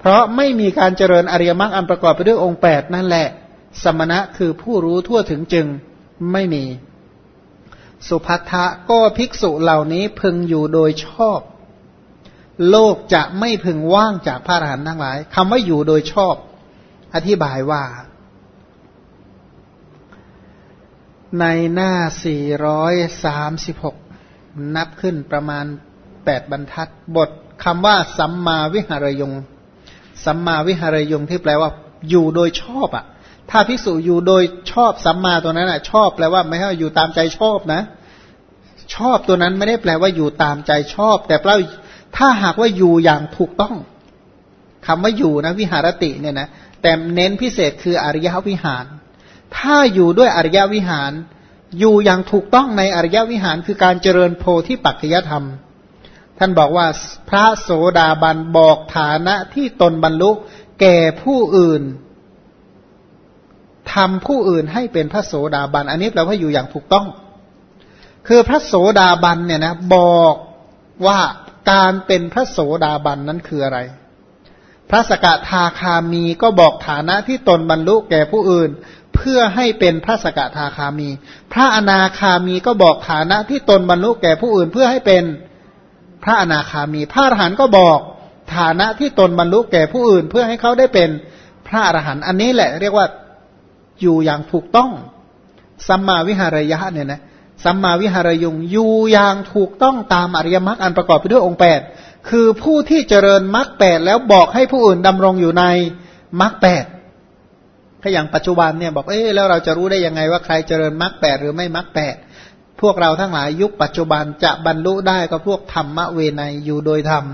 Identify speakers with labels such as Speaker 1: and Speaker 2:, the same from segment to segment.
Speaker 1: เพราะไม่มีการเจริญอริยมรรคอันประกอบไปด้วยองค์แปดนั่นแหละ สมณะคือผู้รู้ทั่วถึงจึงไม่มี สุภัททะก็ภิกษุเหล่านี้พึงอยู่โดยชอบ โลกจะไม่พึงว่างจากพระอรหันต์ทั้งหลายคำว่าอยู่โดยชอบ อธิบายว่า ในหน้า 436 นับขึ้นประมาณ 8 บรรทัด บทคำว่าสัมมาวิหารยง สัมมาวิหารยงที่แปลว่า อยู่โดยชอบอะ ถ้าภิกษุอยู่โดยชอบสัมมาตัวนั้นอะ ชอบแปลว่าไม่ให้อยู่ตามใจชอบนะ ชอบตัวนั้นไม่ได้แปลว่าอยู่ตามใจชอบ แต่แปลว่าถ้าหากว่าอยู่อย่างถูกต้องคำว่าอยู่นะวิหารติเนี่ยนะแต่เน้นพิเศษคืออริยวิหาร ถ้าอยู่ด้วยอริยวิหาร อยู่อย่างถูกต้องในอริยวิหารคือการเจริญโพธิปัจจยธรรม ท่านบอกว่าพระโสดาบันบอกฐานะที่ตนบรรลุแก่ผู้อื่นทำผู้อื่นให้เป็นพระโสดาบัน อันนี้แปลว่าอยู่อย่างถูกต้อง คือพระโสดาบันเนี่ยนะบอกว่าการเป็นพระโสดาบันนั้นคืออะไร พระสกทาคามีก็บอกฐานะที่ตนบรรลุแก่ผู้อื่น เพื่อให้เป็นพระสกทาคามี พระอนาคามีก็บอกฐานะที่ตนบรรลุแก่ผู้อื่น เพื่อให้เป็น พระอนาคามี พระอรหันต์ก็บอกฐานะที่ตนบรรลุแก่ผู้อื่น เพื่อให้เขาได้เป็นพระอรหันต์อันนี้แหละ เรียกว่าอยู่อย่างถูกต้องสัมมาวิหารยะเนี่ยนะสัมมาวิหารยุงอยู่อย่างถูกต้องตามอริยมรรคอันประกอบไปด้วยองค์แปดคือผู้ที่เจริญมรรคแปดแล้วบอกให้ผู้อื่นดำรงอยู่ในมรรคแปดถ้าอย่างปัจจุบันเนี่ยบอกเอ๊แล้วเราจะรู้ได้ยังไงว่าใครเจริญมรรคแปดหรือไม่มรรคแปด พวกเราทั้งหลายยุคปัจจุบันจะบรรลุได้ก็พวกธรรมะเวไนอยู่โดยธรรม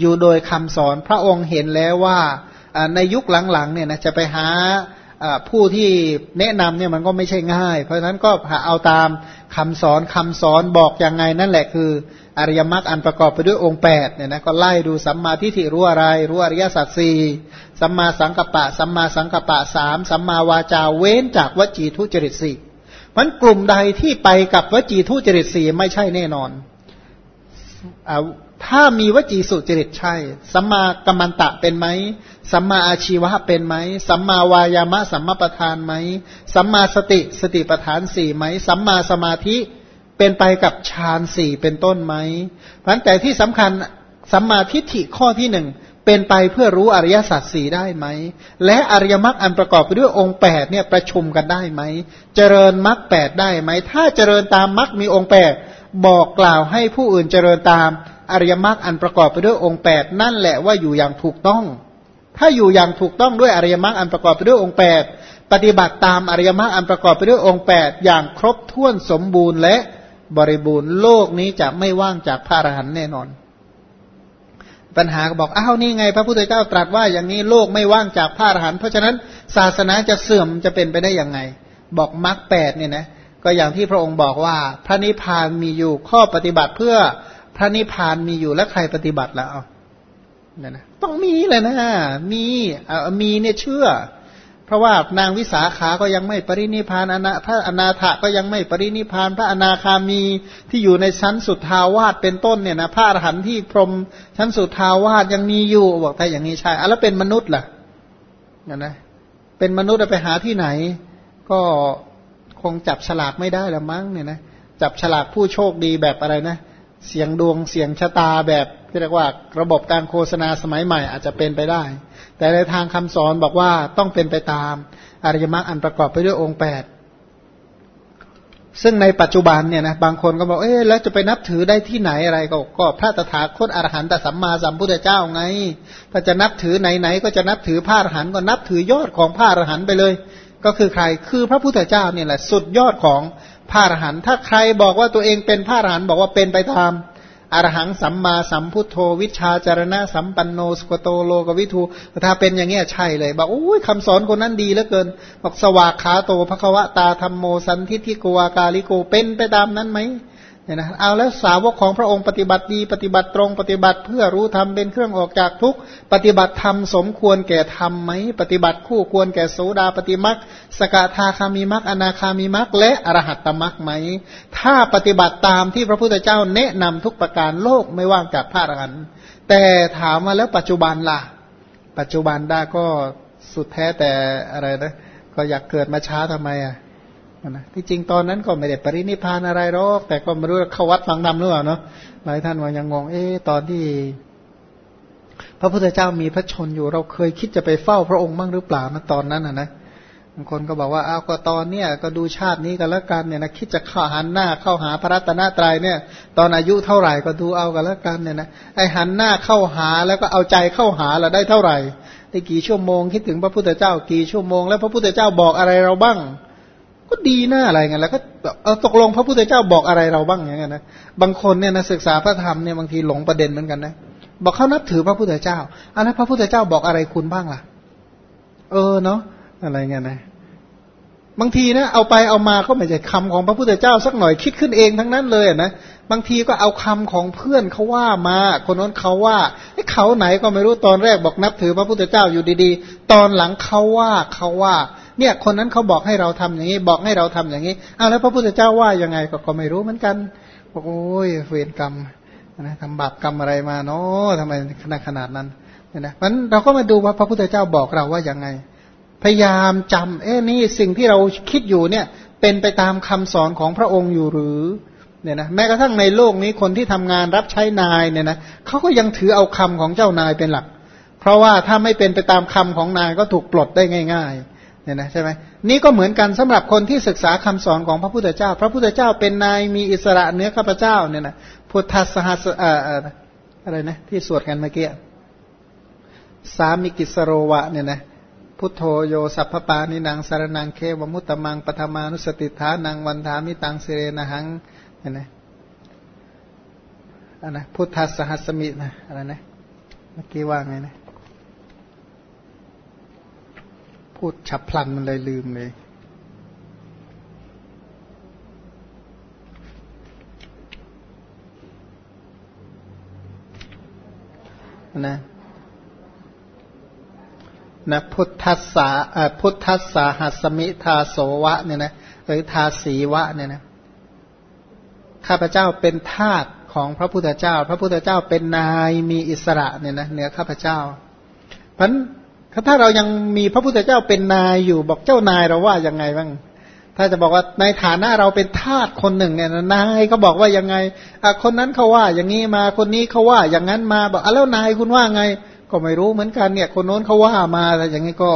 Speaker 1: อยู่โดยคำสอนพระองค์เห็นแล้วว่าในยุคหลังๆเนี่ยนะจะไปหาผู้ที่แนะนำเนี่ยมันก็ไม่ใช่ง่าย เพราะฉะนั้นก็เอาตามคำสอนคำสอนบอกยังไงนั่นแหละคือ อริยมรรคอันประกอบไปด้วยองค์แปดเนี่ยนะก็ไล่ดูสัมมาทิฏฐิรู้อะไร รู้อริยสัจสี่สัมมาสังกัปปะ สัมมาสังกัปปะสามสัมมาวาจาเว้นจากวจีทุจริตสี่ มันกลุ่มใดที่ไปกับวจีทุจริตสีไม่ใช่แน่นอนอถ้ามีวจีสุจริตใช่ สัมมากัมมันตะเป็นไหม สัมมาอาชีวะเป็นไหม สัมมาวายามะ สัมมาประธานไหม สัมมาสติสติประธานสี่ไหม สัมมาสมาธิเป็นไปกับฌานสี่เป็นต้นไหมเพราะแต่ที่สำคัญสัมมาทิฏฐิข้อที่หนึ่ง เป็นไปเพื่อรู้อริยสัจสี่ได้ไหม และอริยมรรคอันประกอบไปด้วยองค์แปดเนี่ยประชุมกันได้ไหม เจริญมรรคแปดได้ไหม ถ้าเจริญตามมรรคมีองค์แปดบอกกล่าวให้ผู้อื่นเจริญตามอริยมรรคอันประกอบไปด้วยองค์แปดนั่นแหละว่าอยู่อย่างถูกต้อง ถ้าอยู่อย่างถูกต้องด้วยอริยมรรคอันประกอบไปด้วยองค์แปดปฏิบัติตามอริยมรรคอันประกอบไปด้วยองค์แปดอย่างครบถ้วนสมบูรณ์และบริบูรณ์โลกนี้จะไม่ว่างจากพระอรหันต์แน่นอน ปัญหาก็บอกอ้าวนี่ไง พระพุทธเจ้าตรัสว่าอย่างนี้โลกไม่ว่างจากพระอรหันต์เพราะฉะนั้นศาสนาจะเสื่อมจะเป็นไปได้อย่างไง บอกมรรคแปดเนี่ยนะก็อย่างที่พระองค์บอกว่า พระนิพพานมีอยู่ข้อปฏิบัติเพื่อพระนิพพานมีอยู่แล้วใครปฏิบัติแล้วเนี่ยนะต้องมีเลยนะ มีมีเนี่ยเชื่อ เพราะว่านางวิสาขาก็ยังไม่ปรินิพานอนาพระอนาถก็ยังไม่ปรินิพาน พระอนาคามีที่อยู่ในชั้นสุดทาวาสเป็นต้นเนี่ยนะพระอรหันต์ที่พรมชั้นสุดทาวาสยังมีอยู่บอกแต่อย่างนี้ใช่แล้วเป็นมนุษย์ล่ะนะนะเป็นมนุษย์ไปหาที่ไหน ก็คงจับฉลากไม่ได้ละมั้งเนี่ยนะจับฉลากผู้โชคดีแบบอะไรนะเเสียงดวงเสียงชะตาแบบเรียกว่าระบบการโฆษณาสมัยใหม่อาจจะเป็นไปได้ แต่ในทางคำสอนบอกว่าต้องเป็นไปตามอริยมรรคอันประกอบไปด้วยองค์แปดซึ่งในปัจจุบันเนี่ยนะบางคนก็บอกเอ๊ะแล้วจะไปนับถือได้ที่ไหนอะไรก็ก็พระตถาคตอรหันตสัมมาสัมพุทธเจ้าไงถ้าจะนับถือไหนๆก็จะนับถือพระอรหันต์ก็นับถือยอดของพระอรหันต์ไปเลย ก็คือใครคือพระพุทธเจ้าเนี่ยแหละสุดยอดของ พระอรหันต์ถ้าใครบอกว่าตัวเองเป็นพระอรหันต์บอกว่าเป็นไปตามอรหังสัมมาสัมพุทโธวิชาจารณะสัมปันโนสกโตโลกวิทูถ้าเป็นอย่างเงี้ยใช่เลยบอกโอ้ยคำสอนคนนั้นดีเหลือเกิน บอกสวากขาโตภควตาธรรมโมสันทิทิโกวากาลิโกเป็นไปตามนั้นไหม เนี่ยนะเอาแล้วสาวกของพระองค์ปฏิบัติดีปฏิบัติตรงปฏิบัติเพื่อรู้ธรรมเป็นเครื่องออกจากทุกปฏิบัติธรรมสมควรแก่ธรรมไหมปฏิบัติคู่ควรแก่โสดาปฏิมักสกทาคามีมักอนาคามีมักและอรหัตตมักไหม ถ้าปฏิบัติตามที่พระพุทธเจ้าแนะนำทุกประการโลกไม่ว่างจากพระอรหันต์แต่ถามมาแล้วปัจจุบันล่ะ ปัจจุบันได้ก็สุดแท้แต่อะไรนะก็อยากเกิดมาช้าทำไมอะ นะที่จริงตอนนั้นก็ไม่ได้ปรินิพานอะไรหรอก แต่ก็ไม่รู้เข้าวัดฟังธรรมหรือเปล่าเนาะหลายท่านว่ายังงงเอ๊ตอนที่ พระพุทธเจ้ามีพระชนอยู่ เราเคยคิดจะไปเฝ้าพระองค์บ้างหรือเปล่านะตอนนั้นอะนะบางคนก็บอกว่าอ้าวก็ตอนเนี้ยก็ดูชาตินี้กันแล้วกันเนี่ยนะคิดจะเข้าหันหน้าเข้าหาพระรัตนตรัยเนี่ย ตอนอายุเท่าไหร่ก็ดูเอากันแล้วกันเนี่ยนะไอหันหน้าเข้าหาแล้วก็เอาใจเข้าหาเราได้เท่าไหร่ได้กี่ชั่วโมงคิดถึงพระพุทธเจ้า กี่ชั่วโมงแล้วพระพุทธเจ้าบอกอะไรเราบ้าง ก็ดีหน้าอะไรเงี้ยแล้วก็เออตกลงพระพุทธเจ้าบอกอะไรเราบ้างอย่างเงี้ยนะบางคนเนี่ยนะศึกษาพระธรรมเนี่ยบางทีหลงประเด็นเหมือนกันนะบอกเขานับถือพระพุทธเจ้าอันนั้นพระพุทธเจ้าบอกอะไรคุณบ้างล่ะ เออเนาะอะไรเงี้ยนะบางทีนะเอาไปเอามาก็ไม่ใช่คำของพระพุทธเจ้าสักหน่อยคิดขึ้นเองทั้งนั้นเลยนะบางทีก็เอาคำของเพื่อนเขาว่ามา คนนั้นเขาว่าไอ้เขาไหนก็ไม่รู้ตอนแรกบอกนับถือพระพุทธเจ้าอยู่ดีๆ ตอนหลังเขาว่าเขาว่า เนี่ยคนนั้นเขาบอกให้เราทำอย่างนี้ บอกให้เราทำอย่างนี้อ้าวแล้วพระพุทธเจ้าว่ายังไงก็ก็ไม่รู้เหมือนกันบอกโอ้ยเวรกรรมนะทำบาปกรรมอะไรมาเนาะทำไมขนาดขนาดนั้นเนี่ยนะมันเราก็มาดูว่าพระพุทธเจ้าบอกเราว่ายังไง พยายามจำเอ๊ะนี่สิ่งที่เราคิดอยู่เนี่ย เป็นไปตามคำสอนของพระองค์อยู่หรือเนี่ยนะแม้กระทั่งในโลกนี้คนที่ทำงานรับใช้นายเนี่ยนะเขาก็ยังถือเอาคำของเจ้านายเป็นหลัก เพราะว่าถ้าไม่เป็นไปตามคำของนายก็ถูกปลดได้ง่าย ๆ เนี่ยนะใช่ไหมนี่ก็เหมือนกันสำหรับคนที่ศึกษาคำสอนของพระพุทธเจ้า พระพุทธเจ้าเป็นนายมีอิสระเนื้อข้าพเจ้าเนี่ยนะพุทธสหัสอะไรนะที่สวดกันเมื่อกี้สามิกิสโรวะเนี่ยนะพุทโธโยสัพพปานินางสารนังเควมุตตมังปธมานุสติฐานังวันธามิตังเสเรนะหังเห็นไหมอันนะพุทธสหัสมินะอะไรนะเมื่อกี้ว่าไงนะ พูดฉับพลันมันเลยลืมเลย นะนะพุทธัสสาพุทธัสสาหัสมิทาโสวะเนี่ยนะหรือทาสีวะเนี่ยนะข้าพเจ้าเป็นทาสของพระพุทธเจ้า พระพุทธเจ้าเป็นนายมีอิสระเนี่ยนะเหนือข้าพเจ้า เพราะ ถ้าเรายังมีพระพุทธเจ้าเป็นนายอยู่ บอกเจ้านายเราว่ายังไงบ้าง ถ้าจะบอกว่าในฐานะเราเป็นทาสคนหนึ่งเนี่ยนายก็บอกว่ายังไงอะคนนั้นเขาว่าอย่างนี้มาคนนี้เขาว่าอย่างนั้นมาบอกอะแล้วนายคุณว่าไง ก็ไม่รู้เหมือนกันเนี่ย คนโน้นเขาว่ามาแต่อย่างนี้ก็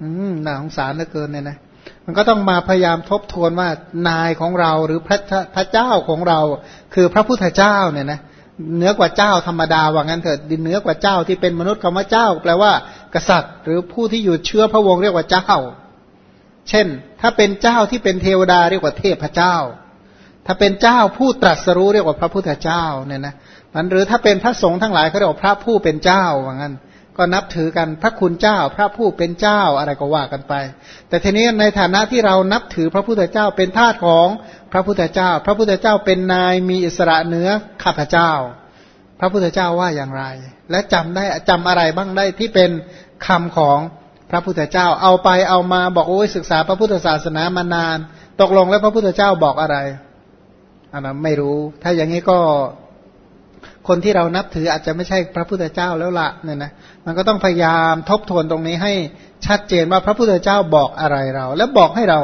Speaker 1: อืมน่าสงสารเหลือเกินเนี่ยนะมันก็ต้องมาพยายามทบทวนว่านายของเราหรือพระพระเจ้าของเรา คือพระพุทธเจ้าเนี่ยนะ เหนือกว่าเจ้าธรรมดาว่างั้นเถิดดินเหนือกว่าเจ้าที่เป็นมนุษย์คำว่าเจ้า แปลว่า กษัตริย์ หรือผู้ที่อยู่เชื้อพระวงศ์เรียกว่าเจ้า เช่น ถ้าเป็นเจ้าที่เป็นเทวดาเรียกว่าเทพเจ้า ถ้าเป็นเจ้าผู้ตรัสรู้เรียกว่าพระพุทธเจ้าเนี่ยนะมันหรือถ้าเป็นพระสงฆ์ทั้งหลายเขาเรียกว่าพระผู้เป็นเจ้าว่างั้น ก็นับถือกันพระคุณเจ้า พระผู้เป็นเจ้าอะไรก็ว่ากันไป แต่ทีนี้ในฐานะที่เรานับถือพระพุทธเจ้าเป็นทาสของพระพุทธเจ้า พระพุทธเจ้าเป็นนายมีอิสระเหนือข้าพเจ้า พระพุทธเจ้าว่าอย่างไร และจำได้จำอะไรบ้างได้ที่เป็นคำของพระพุทธเจ้า เอาไปเอามาบอกโอ้ยศึกษาพระพุทธศาสนามานาน ตกลงแล้วพระพุทธเจ้าบอกอะไรอันนั้นไม่รู้ ถ้าอย่างนี้ก็ คนที่เรานับถืออาจจะไม่ใช่พระพุทธเจ้าแล้วละเนี่ยนะมันก็ต้องพยายามทบทวนตรงนี้ให้ชัดเจนว่าพระพุทธเจ้าบอกอะไรเรา แล้วบอกให้เรา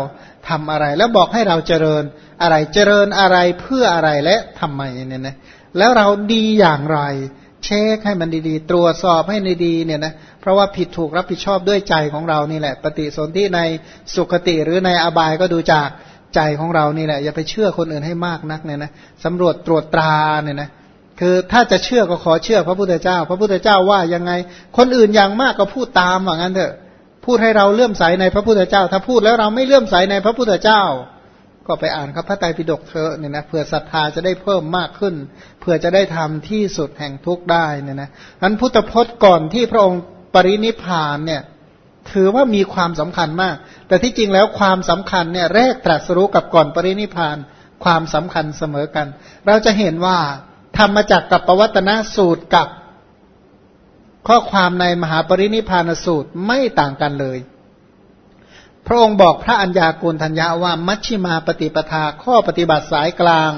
Speaker 1: ทำอะไร แล้วบอกให้เราเจริญอะไรเจริญอะไรเพื่ออะไรและทำไมเนี่ยนะแล้วเราดีอย่างไร เช็คให้มันดีๆ ตรวจสอบให้ในดีเนี่ยนะเพราะว่าผิดถูกรับผิดชอบด้วยใจของเรานี่แหละ ปฏิสนธิในสุขติหรือในอบายก็ดูจากใจของเรานี่แหละอย่าไปเชื่อคนอื่นให้มากนักเนี่ยนะสำรวจตรวจตราเนี่ยนะ คือถ้าจะเชื่อก็ขอเชื่อพระพุทธเจ้า พระพุทธเจ้าว่ายังไง คนอื่นอย่างมากก็พูดตามว่างั้นเถอะ พูดให้เราเลื่อมใสในพระพุทธเจ้า ถ้าพูดแล้วเราไม่เลื่อมใสในพระพุทธเจ้า ก็ไปอ่านครับพระไตรปิฎกเถอะเนี่ยนะเผื่อศรัทธาจะได้เพิ่มมากขึ้นเผื่อจะได้ทำที่สุดแห่งทุกได้เนี่ยนะนั้นพุทธพจน์ก่อนที่พระองค์ปรินิพานเนี่ยถือว่ามีความสำคัญมาก แต่ที่จริงแล้วความสำคัญเนี่ยแรกตรัสรู้กับก่อนปรินิพานความสำคัญเสมอกัน เราจะเห็นว่า ธรรมจักกับปวัตนสูตรกับข้อความในมหาปรินิพานสูตรไม่ต่างกันเลย พระองค์บอกพระัญญากุลทัญญาว่ามัชชิมาปฏิปทาข้อปฏิบัติสายกลาง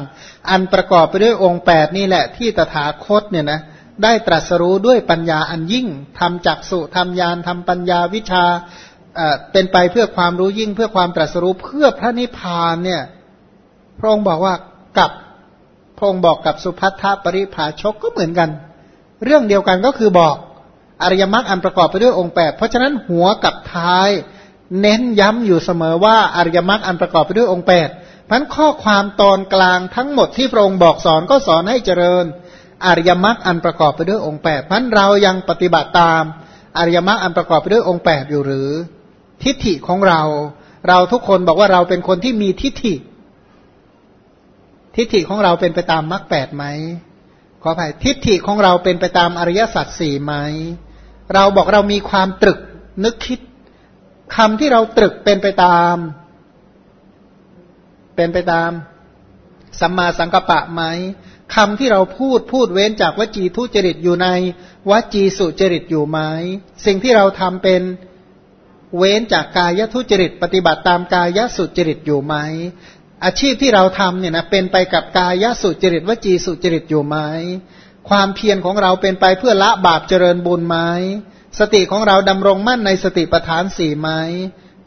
Speaker 1: อันประกอบไปด้วยองค์แปดนี่แหละที่ตถาคตเนี่ยนะได้ตรัสรู้ด้วยปัญญาอันยิ่งทำจักสุทำยานทำปัญญาวิชาเป็นไปเพื่อความรู้ยิ่งเพื่อความตรัสรู้เพื่อพระนิพพานเนี่ยพระองค์บอกว่ากับ พระองค์บอกกับสุพัทธปริภาชกก็เหมือนกัน เรื่องเดียวกันก็คือบอกอริยมรรคอันประกอบไปด้วยองค์แปดเพราะฉะนั้นหัวกับท้าย เน้นย้ำอยู่เสมอว่าอริยมรรคอันประกอบไปด้วยองค์แปดพันข้อความตอนกลางทั้งหมดที่พระองค์บอกสอนก็สอนให้เจริญ อริยมรรคอันประกอบไปด้วยองค์แปดพันเรายังปฏิบัติตาม อริยมรรคอันประกอบไปด้วยองค์แปดอยู่หรือ ทิฏฐิของเรา เราทุกคนบอกว่าเราเป็นคนที่มีทิฏฐิ ทิฏฐิของเราเป็นไปตามมรรคแปดไหมขออภัยทิฏฐิของเราเป็นไปตามอริยสัจสี่ไหมเราบอกเรามีความตรึกนึกคิดคำที่เราตรึกเป็นไปตาม เป็นไปตามสัมมาสังกัปปะไหมคำที่เราพูดพูดเว้นจากวจีทุจริตอยู่ในวจีสุจริตอยู่ไหมสิ่งที่เราทำเป็นเว้นจากกายทุจริต ปฏิบัติตามกายสุจริตอยู่ไหม อาชีพที่เราทำเนี่ยนะเป็นไปกับกายสุจริตวจีสุจริตอยู่ไหมความเพียรของเราเป็นไปเพื่อละบาปเจริญบุญไหมสติของเราดำรงมั่นในสติปัฏฐานสี่ไหม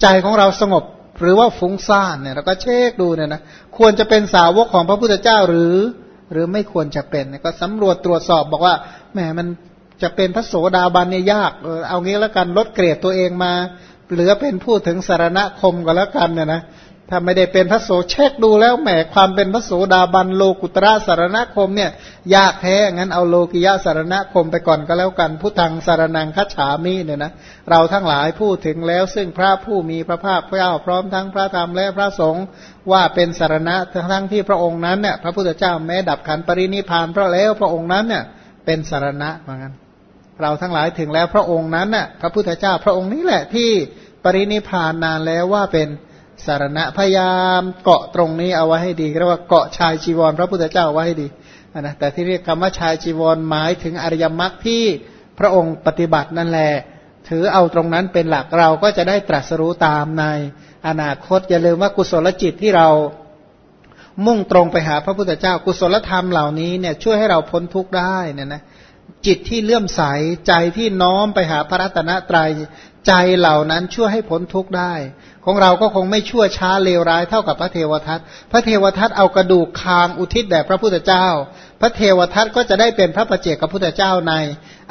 Speaker 1: ใจของเราสงบหรือว่าฟุ้งซ่านเนี่ยเราก็เช็คดูเนี่ยนะควรจะเป็นสาวกของพระพุทธเจ้าหรือ หรือไม่ควรจะเป็นก็สำรวจตรวจสอบบอกว่าแหมมันจะเป็นพระโสดาบันเนี่ยยากเออเอางี้แล้วกันลดเกรดตัวเองมา เหลือเป็นผู้ถึงสารณคมก็แล้วกันเนี่ยนะ ถ้าไม่ได้เป็นพระโสเช็คดูแล้วแหมความเป็นพระโสดาบันโลกุตระสารณคมเนี่ยยากแท้งั้นเอาโลกิยะสารณคมไปก่อนก็แล้วกันพุทธังสารนังคัจฉามิเนี่ยนะเราทั้งหลายพูดถึงแล้วซึ่งพระผู้มีพระภาคพระเจ้าพร้อมทั้งพระธรรมและพระสงฆ์ว่าเป็นสารณะทั้งที่พระองค์นั้นเนี่ยพระพุทธเจ้าแม้ดับขันปรินิพานเพราะแล้วพระองค์นั้นเนี่ยเป็นสารณะเหมือนกันเราทั้งหลายถึงแล้วพระองค์นั้นน่ะพระพุทธเจ้าพระองค์นี้แหละที่ปรินิพานนานแล้วว่าเป็น สารณะพยายามเกาะตรงนี้เอาไว้ให้ดีเรียกว่าเกาะชายจีวร พระพุทธเจ้าไว้ให้ดีนะแต่ที่เรียกคำว่าชายจีวรหมายถึงอริยมรรคที่พระองค์ปฏิบัตินั่นแหละถือเอาตรงนั้นเป็นหลักเราก็จะได้ตรัสรู้ตามในอนาคตอย่าลืมว่ากุศลจิตที่เรามุ่งตรงไปหาพระพุทธเจ้า กุศลธรรมเหล่านี้เนี่ยช่วยให้เราพ้นทุกข์ได้เนี่ยนะจิตที่เลื่อมใสใจที่น้อมไปหาพระรัตนตรยัย ใจเหล่านั้นช่วยให้พ้นทุกข์ได้ ของเราก็คงไม่ชั่วช้าเลวร้ายเท่ากับพระเทวทัตพระเทวทัตเอากระดูกคางอุทิศแด่พระพุทธเจ้า พระเทวทัตก็จะได้เป็นพระประเจกับพุทธเจ้าใน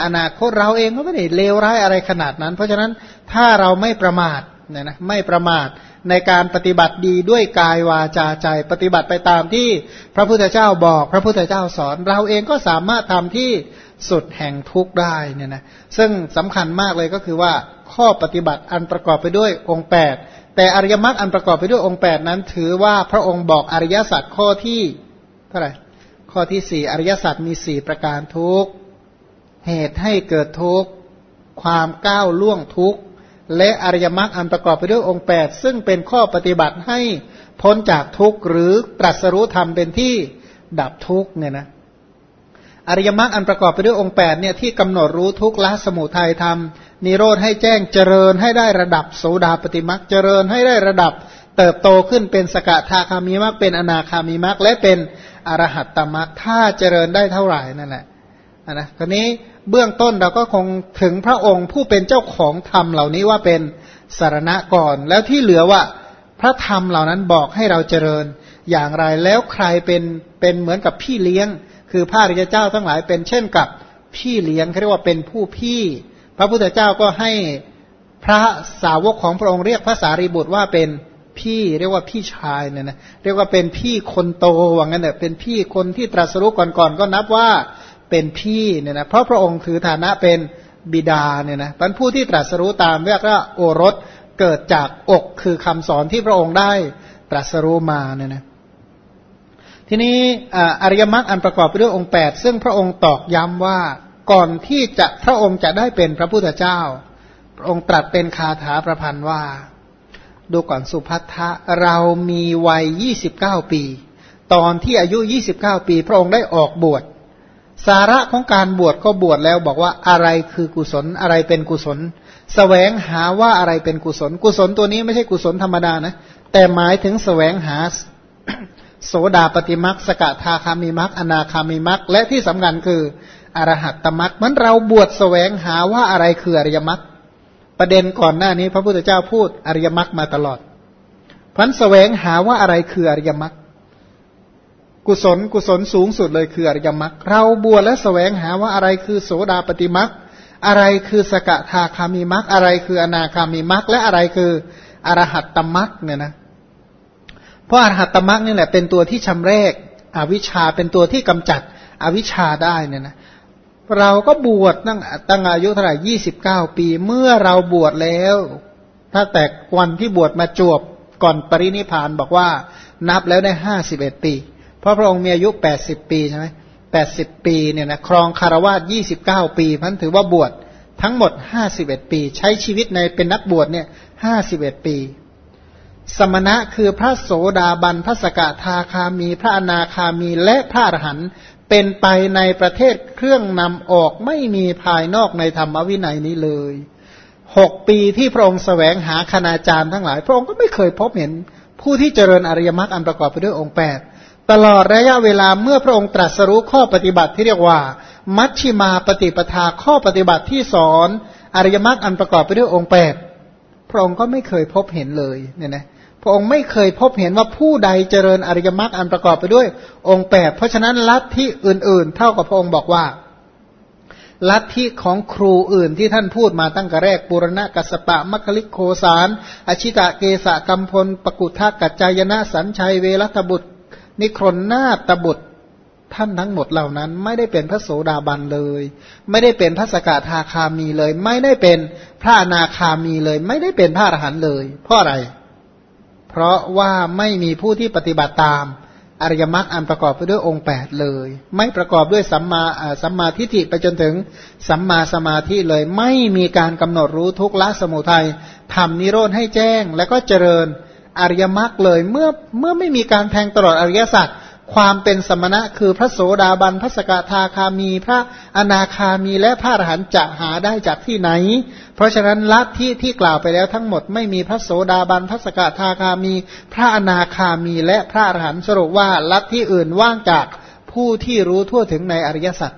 Speaker 1: อนาคตเราเองก็ไม่ได้เลวร้ายอะไรขนาดนั้น เพราะฉะนั้นถ้าเราไม่ประมาทเนี่ยนะไม่ประมาทในการปฏิบัติดีด้วยกายวาจาใจ ปฏิบัติไปตามที่พระพุทธเจ้าบอก พระพุทธเจ้าสอน เราเองก็สามารถทำที่ สุดแห่งทุกข์ได้เนี่ยนะซึ่งสำคัญมากเลยก็คือว่าข้อปฏิบัติอันประกอบไปด้วยองค์แปดแต่อริยมรรคอันประกอบไปด้วยองค์แปดนั้น ถือว่าพระองค์บอกอริยสัจข้อที่เท่าไหร่ข้อที่สี่อริยสัจมีสี่ประการทุกเหตุให้เกิดทุกความก้าวล่วงทุกและอริยมรรคอันประกอบไปด้วยองค์แปดซึ่งเป็นข้อปฏิบัติให้พ้นจากทุกข์หรือตรัสรู้ธรรมเป็นที่ดับทุกข์เนี่ยนะ อริยมรรคอันประกอบไปด้วยองค์แปดเนี่ยที่กำหนดรู้ทุกละสมุทัยธรรมนิโรธให้แจ้งเจริญให้ได้ระดับโสดาปฏิมรรคเจริญให้ได้ระดับเติบโตขึ้นเป็นสกทาคามีมรรคเป็นอนาคามีมรรคและเป็นอรหัตตมรรคถ้าเจริญได้เท่าไหร่นั่นแหละนะคราวนี้เบื้องต้นเราก็คงถึงพระองค์ผู้เป็นเจ้าของธรรมเหล่านี้ว่าเป็นสารณะก่อน แล้วที่เหลือว่าพระธรรมเหล่านั้นบอกให้เราเจริญอย่างไรแล้วใครเป็นเป็นเหมือนกับพี่เลี้ยง คือพระริยเจ้าทั้งหลายเป็นเช่นกับพี่เลี้ยงเรียกว่าเป็นผู้พี่ พระพุทธเจ้าก็ให้พระสาวกของพระองค์เรียกพระสารีบุตรว่าเป็นพี่เรียกว่าพี่ชายเนี่ยนะเรียกว่าเป็นพี่คนโตว่างั้นเนี่ยเป็นพี่คนที่ตรัสรู้ก่อนๆก็นับว่าเป็นพี่เนี่ยนะเพราะพระองค์ถือฐานะเป็นบิดาเนี่ยนะเป็นผู้ที่ตรัสรู้ตามเรียกว่าโอรสเกิดจากอกคือคำสอนที่พระองค์ได้ตรัสรู้มาเนี่ยนะ ทีนี้อริยมรรคอันประกอบไปด้วยองค์แปดซึ่งพระองค์ตอกย้ำว่าก่อนที่จะพระองค์จะได้เป็นพระพุทธเจ้า พระองค์ตรัสเป็นคาถาประพันธ์ว่า ดูก่อนสุพัทธะเรามีวัยยี่สิบเก้าปี ตอนที่อายุยี่สิบเก้าปี พระองค์ได้ออกบวช สาระของการบวชก็บวชแล้วบอกว่าอะไรคือกุศลอะไรเป็นกุศลสแสวงหาว่าอะไรเป็นกุศล กุศลตัวนี้ไม่ใช่กุศลธรรมดานะ แต่หมายถึงสแสวงหา โสดาปฏิมักสกทาคามิมักอนาคามิมักและที่สำคัญคืออรหัตตมรรคมันเราบวชแสวงหาว่าอะไรคืออริยมรรคประเด็นก่อนหน้านี้ พระพุทธเจ้าพูดอริยมรรคมาตลอดพันแสวงหาว่าอะไรคืออริยมรรคกุศลกุศลสูงสุดเลยคืออริยมรรคเราบวชและแสวงหาว่าอะไรคือโสดาปฏิมรรคอะไรคือสกทาคามีมรรคอะไรคืออนาคามีมรรคและอะไรคืออรหัตตมรรคเนี่ยนะ เพราะอรหัตมรรคนี่แหละเป็นตัวที่ชำเรกอวิชชาเป็นตัวที่กำจัดอวิชชาได้เนี่ยนะเราก็บวชตั้งตั้งอายุเท่าไหร่ยี่สิบเก้าปีเมื่อเราบวชแล้วถ้าแต่วันที่บวชมาจวบก่อนปรินิพานบอกว่านับแล้วได้ห้าสิบเอ็ดปี เพราะพระองค์มีอายุแปดสิบปีใช่ไหมแปดสิบปีเนี่ยนะครองคารวาสยี่สิบเก้าปีพันถือว่าบวชทั้งหมดห้าสิบเอ็ดปี ใช้ชีวิตในเป็นนักบวชเนี่ยห้าสิบเอ็ดปี สมณะคือพระโสดาบันพระสกทาคามี พระอนาคามีและพระอรหันต์เป็นไปในประเทศเครื่องนำออกไม่มีภายนอกในธรรมวินัยนี้เลยหกปีที่พระองค์แสวงหาคณาจารย์ทั้งหลาย พระองค์ก็ไม่เคยพบเห็นผู้ที่เจริญอริยมรรคอันประกอบไปด้วยองค์แปดตลอดระยะเวลาเมื่อพระองค์ตรัสรู้ข้อปฏิบัติที่เรียกว่า มัชชิมาปฏิปทาข้อปฏิบัติที่สอนอริยมรรคอันประกอบไปด้วยองค์แปดพระองค์ก็ไม่เคยพบเห็นเลยเนี่ยนะ พระองค์ไม่เคยพบเห็นว่าผู้ใดเจริญอริยมรรคอันประกอบไปด้วย องค์แปดเพราะฉะนั้นลัทธิอื่น ๆ เท่ากับพระองค์บอกว่า ลัทธิของครูอื่นที่ท่านพูดมาตั้งแต่แรกปุรณะกัสปะมัคคิลิโคสารอชิตะเกสะกัมพลปกุทากัจจายนะสัญชัยเวรัตบุตร นิครนนาตบุตรท่านทั้งหมดเหล่านั้นไม่ได้เป็นพระโสดาบันเลย ไม่ได้เป็นพระสกทาคามีเลย ไม่ได้เป็นพระอนาคามีเลย ไม่ได้เป็นพระอรหันต์เลย เพราะอะไรเพราะว่าไม่มีผู้ที่ปฏิบัติตาม อริยมรรคอันประกอบไปด้วยองค์แปดเลย ไม่ประกอบด้วยสัมมาสัมมาทิฏฐิไปจนถึงสัมมาสมาธิเลย ไม่มีการกำหนดรู้ทุกละสมุทัยทำนิโรธให้แจ้ง แล้วก็เจริญอริยมรรคเลย เมื่อเมื่อไม่มีการแทงตลอดอริยสัจ ความเป็นสมณะคือพระโสดาบันพระสกทาคามี พระอนาคามีและพระอรหันต์จะหาได้จากที่ไหน เพราะฉะนั้นลัทธิที่กล่าวไปแล้วทั้งหมดไม่มีพระโสดาบันพระสกทาคามี พระอนาคามีและพระอรหันต์สรุปว่าลัทธิอื่นว่างจากผู้ที่รู้ทั่วถึงในอริยสัจ